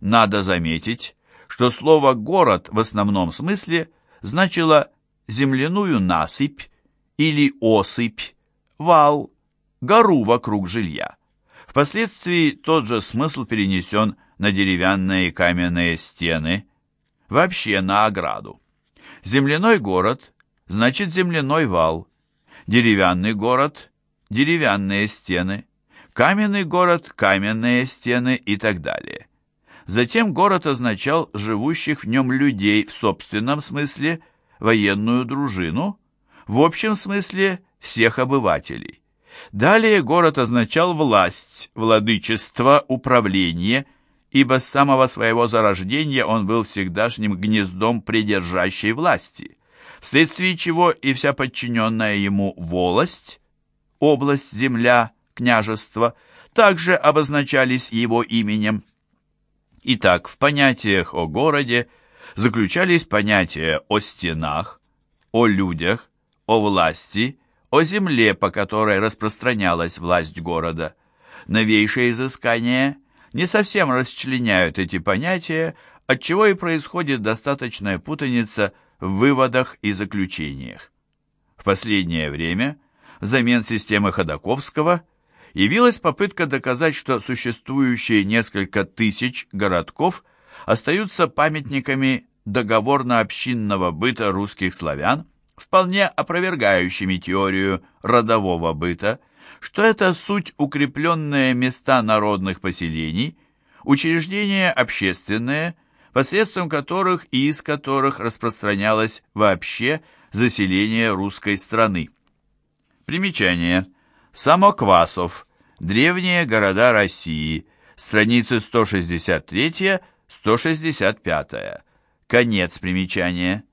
Надо заметить, что слово «город» в основном смысле значило земляную насыпь или осыпь, вал, гору вокруг жилья. Впоследствии тот же смысл перенесен на деревянные и каменные стены, вообще на ограду. Земляной город значит земляной вал, деревянный город – деревянные стены, каменный город – каменные стены и так далее. Затем город означал живущих в нем людей в собственном смысле, военную дружину, в общем смысле всех обывателей. Далее город означал власть, владычество, управление, ибо с самого своего зарождения он был всегдашним гнездом придержащей власти, вследствие чего и вся подчиненная ему волость, область, земля, княжество, также обозначались его именем. Итак, в понятиях о городе заключались понятия о стенах, о людях, о власти, о земле, по которой распространялась власть города. Новейшие изыскания не совсем расчленяют эти понятия, отчего и происходит достаточная путаница в выводах и заключениях. В последнее время взамен системы Ходаковского – явилась попытка доказать, что существующие несколько тысяч городков остаются памятниками договорно-общинного быта русских славян, вполне опровергающими теорию родового быта, что это суть укрепленные места народных поселений, учреждения общественные, посредством которых и из которых распространялось вообще заселение русской страны. Примечание – Самоквасов. Древние города России. Страницы 163-165. Конец примечания.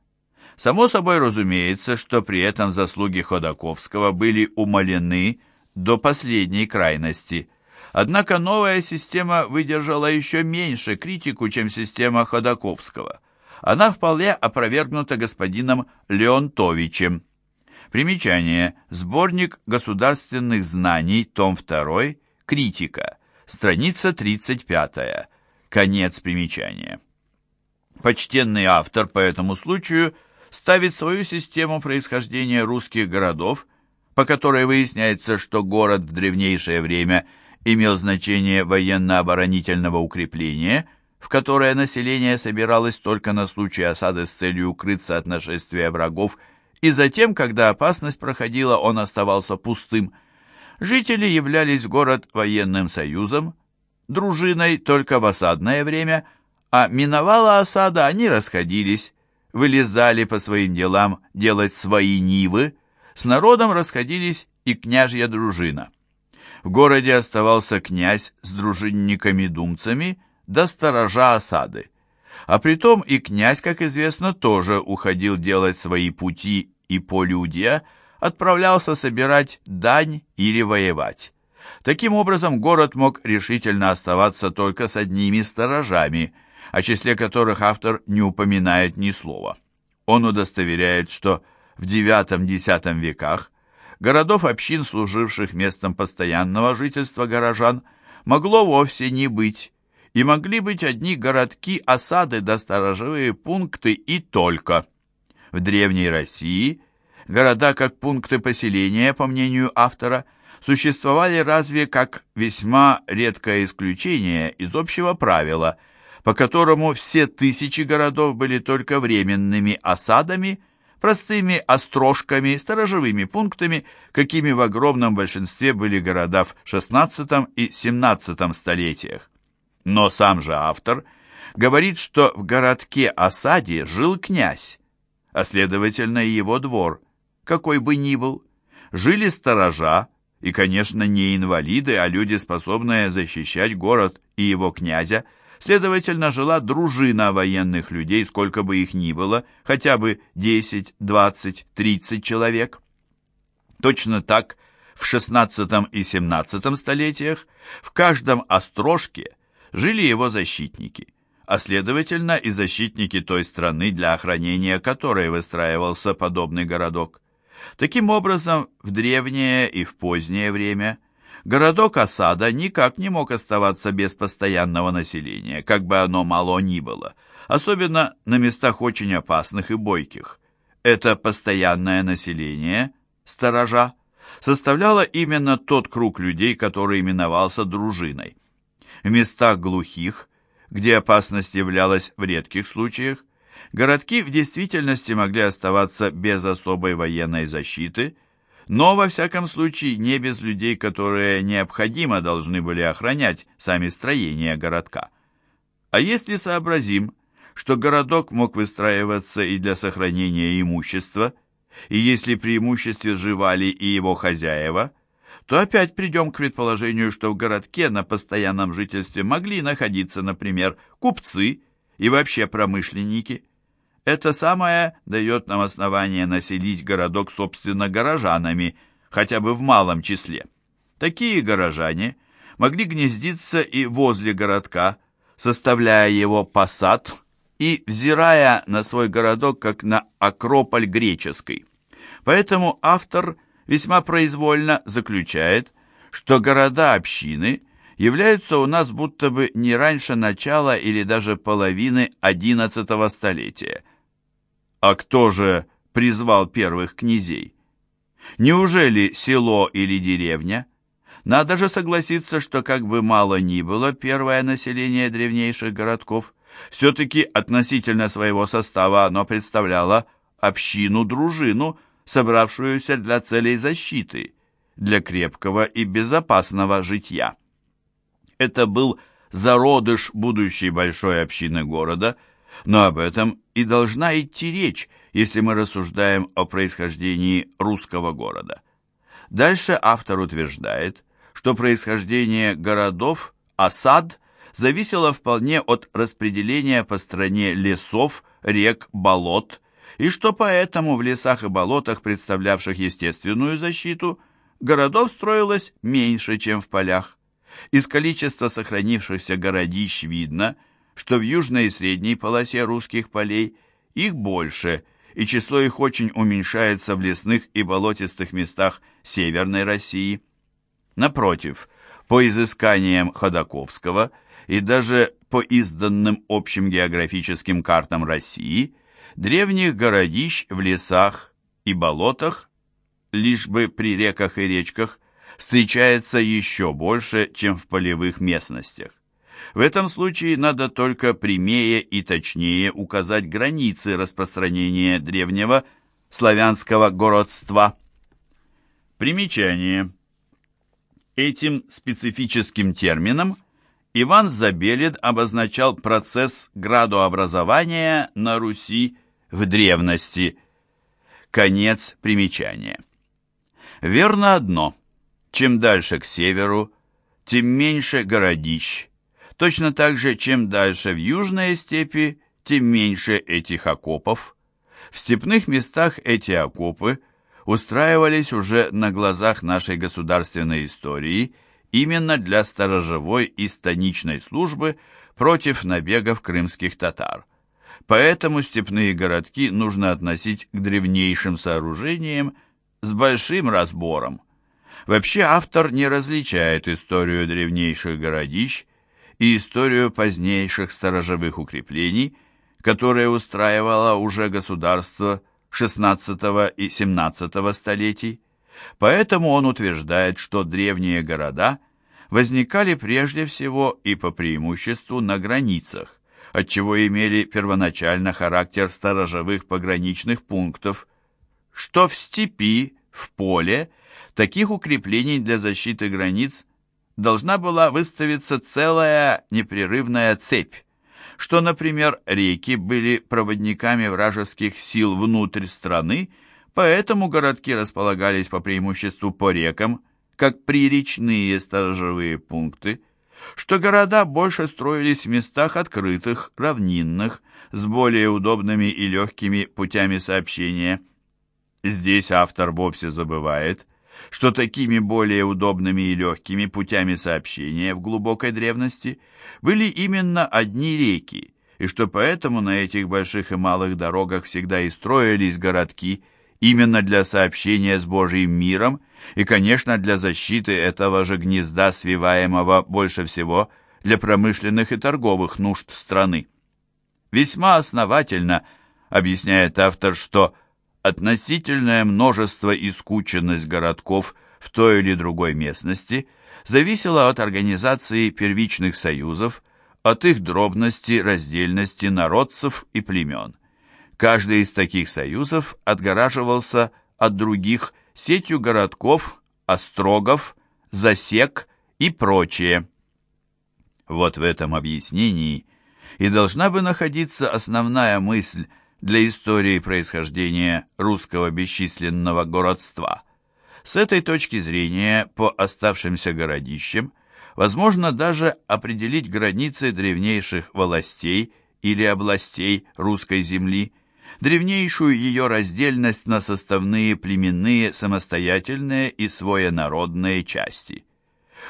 Само собой разумеется, что при этом заслуги Ходаковского были умалены до последней крайности. Однако новая система выдержала еще меньше критику, чем система Ходаковского. Она вполне опровергнута господином Леонтовичем. Примечание. Сборник государственных знаний, том 2, критика, страница 35. Конец примечания. Почтенный автор по этому случаю ставит свою систему происхождения русских городов, по которой выясняется, что город в древнейшее время имел значение военно-оборонительного укрепления, в которое население собиралось только на случай осады с целью укрыться от нашествия врагов и затем, когда опасность проходила, он оставался пустым. Жители являлись в город военным союзом, дружиной только в осадное время, а миновала осада, они расходились, вылезали по своим делам делать свои нивы, с народом расходились и княжья дружина. В городе оставался князь с дружинниками-думцами до сторожа осады. А притом и князь, как известно, тоже уходил делать свои пути и полюдья отправлялся собирать дань или воевать. Таким образом, город мог решительно оставаться только с одними сторожами, о числе которых автор не упоминает ни слова. Он удостоверяет, что в IX-X веках городов общин, служивших местом постоянного жительства горожан, могло вовсе не быть, и могли быть одни городки, осады да сторожевые пункты и только – в Древней России города как пункты поселения, по мнению автора, существовали разве как весьма редкое исключение из общего правила, по которому все тысячи городов были только временными осадами, простыми острожками, сторожевыми пунктами, какими в огромном большинстве были города в XVI и XVII столетиях. Но сам же автор говорит, что в городке-осаде жил князь, а следовательно и его двор, какой бы ни был. Жили сторожа, и, конечно, не инвалиды, а люди, способные защищать город и его князя, следовательно, жила дружина военных людей, сколько бы их ни было, хотя бы 10, 20, 30 человек. Точно так в XVI и XVII столетиях в каждом острожке жили его защитники а следовательно и защитники той страны, для охранения которой выстраивался подобный городок. Таким образом, в древнее и в позднее время Городок осада никак не мог оставаться без постоянного населения, как бы оно мало ни было, особенно на местах очень опасных и бойких. Это постоянное население, сторожа, составляло именно тот круг людей, который именовался дружиной. В местах глухих, где опасность являлась в редких случаях, городки в действительности могли оставаться без особой военной защиты – но, во всяком случае, не без людей, которые необходимо должны были охранять сами строения городка. А если сообразим, что городок мог выстраиваться и для сохранения имущества, и если преимуществе жевали и его хозяева, то опять придем к предположению, что в городке на постоянном жительстве могли находиться, например, купцы и вообще промышленники – это самое дает нам основание населить городок собственно горожанами, хотя бы в малом числе. Такие горожане могли гнездиться и возле городка, составляя его посад и взирая на свой городок как на акрополь греческий. Поэтому автор весьма произвольно заключает, что города-общины являются у нас будто бы не раньше начала или даже половины XI столетия – а кто же призвал первых князей? Неужели село или деревня? Надо же согласиться, что как бы мало ни было первое население древнейших городков, все-таки относительно своего состава оно представляло общину-дружину, собравшуюся для целей защиты, для крепкого и безопасного житья. Это был зародыш будущей большой общины города – но об этом и должна идти речь, если мы рассуждаем о происхождении русского города. Дальше автор утверждает, что происхождение городов, осад, зависело вполне от распределения по стране лесов, рек, болот, и что поэтому в лесах и болотах, представлявших естественную защиту, городов строилось меньше, чем в полях. Из количества сохранившихся городищ видно – что в южной и средней полосе русских полей их больше, и число их очень уменьшается в лесных и болотистых местах Северной России. Напротив, по изысканиям Ходаковского и даже по изданным общим географическим картам России, древних городищ в лесах и болотах, лишь бы при реках и речках, встречается еще больше, чем в полевых местностях. В этом случае надо только прямее и точнее указать границы распространения древнего славянского городства. Примечание. Этим специфическим термином Иван Забелин обозначал процесс градообразования на Руси в древности. Конец примечания. Верно одно. Чем дальше к северу, тем меньше городищ, Точно так же, чем дальше в южные степи, тем меньше этих окопов. В степных местах эти окопы устраивались уже на глазах нашей государственной истории именно для сторожевой и станичной службы против набегов крымских татар. Поэтому степные городки нужно относить к древнейшим сооружениям с большим разбором. Вообще автор не различает историю древнейших городищ и историю позднейших сторожевых укреплений, которые устраивало уже государство XVI и XVII столетий. Поэтому он утверждает, что древние города возникали прежде всего и по преимуществу на границах, отчего имели первоначально характер сторожевых пограничных пунктов, что в степи, в поле, таких укреплений для защиты границ должна была выставиться целая непрерывная цепь, что, например, реки были проводниками вражеских сил внутрь страны, поэтому городки располагались по преимуществу по рекам, как приречные сторожевые пункты, что города больше строились в местах открытых, равнинных, с более удобными и легкими путями сообщения. Здесь автор вовсе забывает, что такими более удобными и легкими путями сообщения в глубокой древности были именно одни реки, и что поэтому на этих больших и малых дорогах всегда и строились городки именно для сообщения с Божьим миром и, конечно, для защиты этого же гнезда, свиваемого больше всего для промышленных и торговых нужд страны. Весьма основательно объясняет автор, что относительное множество и скученность городков в той или другой местности зависело от организации первичных союзов, от их дробности, раздельности народцев и племен. Каждый из таких союзов отгораживался от других сетью городков, острогов, засек и прочее. Вот в этом объяснении и должна бы находиться основная мысль для истории происхождения русского бесчисленного городства. С этой точки зрения по оставшимся городищам возможно даже определить границы древнейших властей или областей русской земли, древнейшую ее раздельность на составные племенные самостоятельные и своенародные части.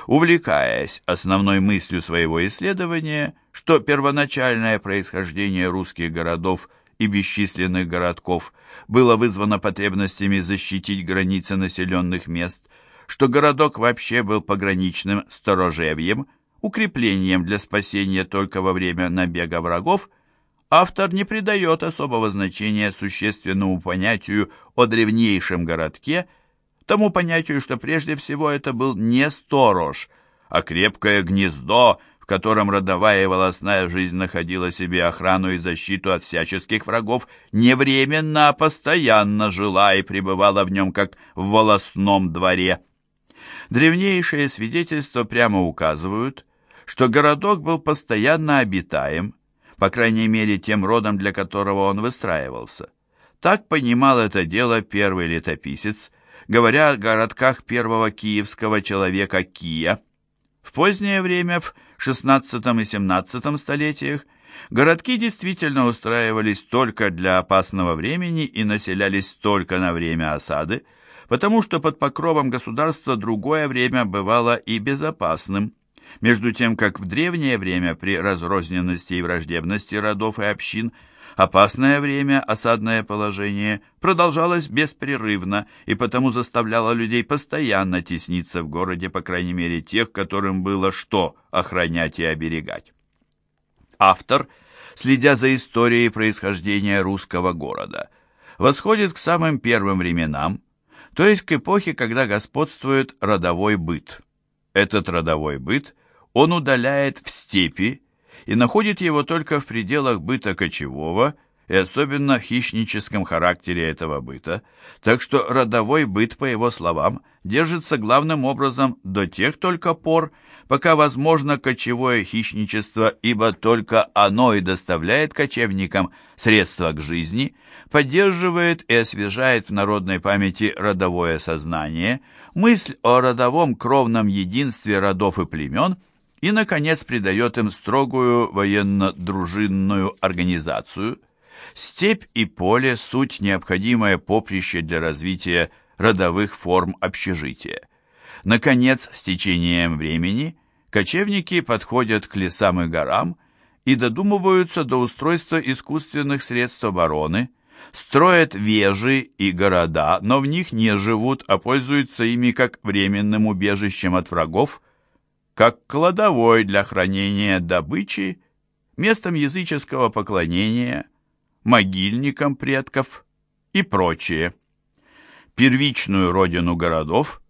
Увлекаясь основной мыслью своего исследования, что первоначальное происхождение русских городов и бесчисленных городков было вызвано потребностями защитить границы населенных мест, что городок вообще был пограничным сторожевьем, укреплением для спасения только во время набега врагов, автор не придает особого значения существенному понятию о древнейшем городке, тому понятию, что прежде всего это был не сторож, а крепкое гнездо, в котором родовая и волосная жизнь находила себе охрану и защиту от всяческих врагов, не временно, а постоянно жила и пребывала в нем, как в волосном дворе. Древнейшие свидетельства прямо указывают, что городок был постоянно обитаем, по крайней мере тем родом, для которого он выстраивался. Так понимал это дело первый летописец, говоря о городках первого киевского человека Кия. В позднее время, в XVI и XVII столетиях, городки действительно устраивались только для опасного времени и населялись только на время осады, потому что под покровом государства другое время бывало и безопасным между тем как в древнее время при разрозненности и враждебности родов и общин опасное время, осадное положение, продолжалось беспрерывно и потому заставляло людей постоянно тесниться в городе, по крайней мере тех, которым было что охранять и оберегать. Автор, следя за историей происхождения русского города, восходит к самым первым временам, то есть к эпохе, когда господствует родовой быт. Этот родовой быт он удаляет в степи и находит его только в пределах быта кочевого и особенно хищническом характере этого быта, так что родовой быт, по его словам, держится главным образом до тех только пор, пока возможно кочевое хищничество, ибо только оно и доставляет кочевникам средства к жизни, поддерживает и освежает в народной памяти родовое сознание, мысль о родовом кровном единстве родов и племен и, наконец, придает им строгую военно-дружинную организацию. Степь и поле – суть необходимое поприще для развития родовых форм общежития. Наконец, с течением времени кочевники подходят к лесам и горам и додумываются до устройства искусственных средств обороны – строят вежи и города, но в них не живут, а пользуются ими как временным убежищем от врагов, как кладовой для хранения добычи, местом языческого поклонения, могильником предков и прочее. Первичную родину городов,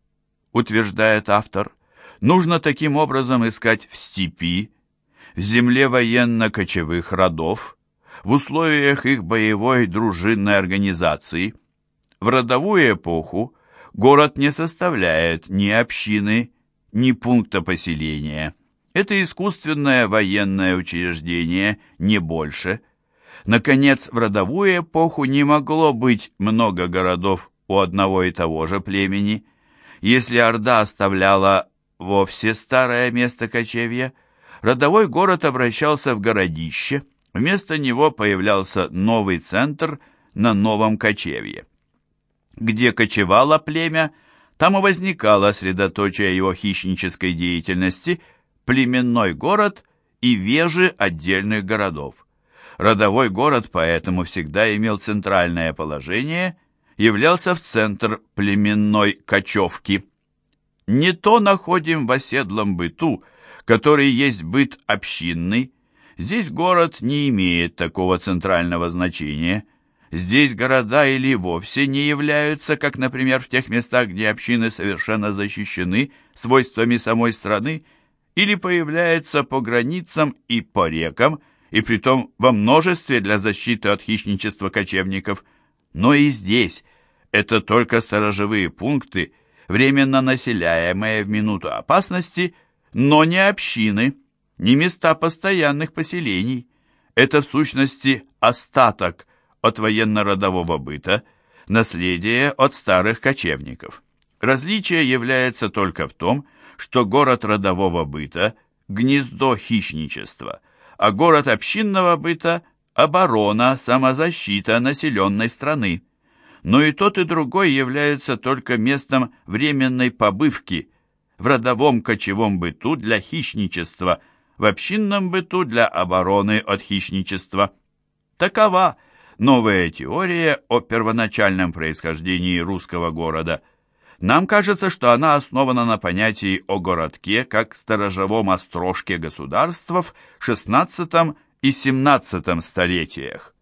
утверждает автор, нужно таким образом искать в степи, в земле военно-кочевых родов, в условиях их боевой дружинной организации. В родовую эпоху город не составляет ни общины, ни пункта поселения. Это искусственное военное учреждение, не больше. Наконец, в родовую эпоху не могло быть много городов у одного и того же племени. Если Орда оставляла вовсе старое место кочевья, родовой город обращался в городище – Вместо него появлялся новый центр на новом кочевье. Где кочевало племя, там и возникало средоточие его хищнической деятельности, племенной город и вежи отдельных городов. Родовой город поэтому всегда имел центральное положение являлся в центр племенной кочевки. Не то находим в оседлом быту, который есть быт общинный, здесь город не имеет такого центрального значения – Здесь города или вовсе не являются, как, например, в тех местах, где общины совершенно защищены свойствами самой страны, или появляются по границам и по рекам, и притом во множестве для защиты от хищничества кочевников. Но и здесь это только сторожевые пункты, временно населяемые в минуту опасности, но не общины, не места постоянных поселений. Это в сущности остаток – от военно-родового быта, наследие от старых кочевников. Различие является только в том, что город родового быта – гнездо хищничества, а город общинного быта – оборона, самозащита населенной страны. Но и тот, и другой являются только местом временной побывки в родовом кочевом быту для хищничества, в общинном быту для обороны от хищничества. Такова новая теория о первоначальном происхождении русского города. Нам кажется, что она основана на понятии о городке как сторожевом острожке государств XVI и XVII столетиях.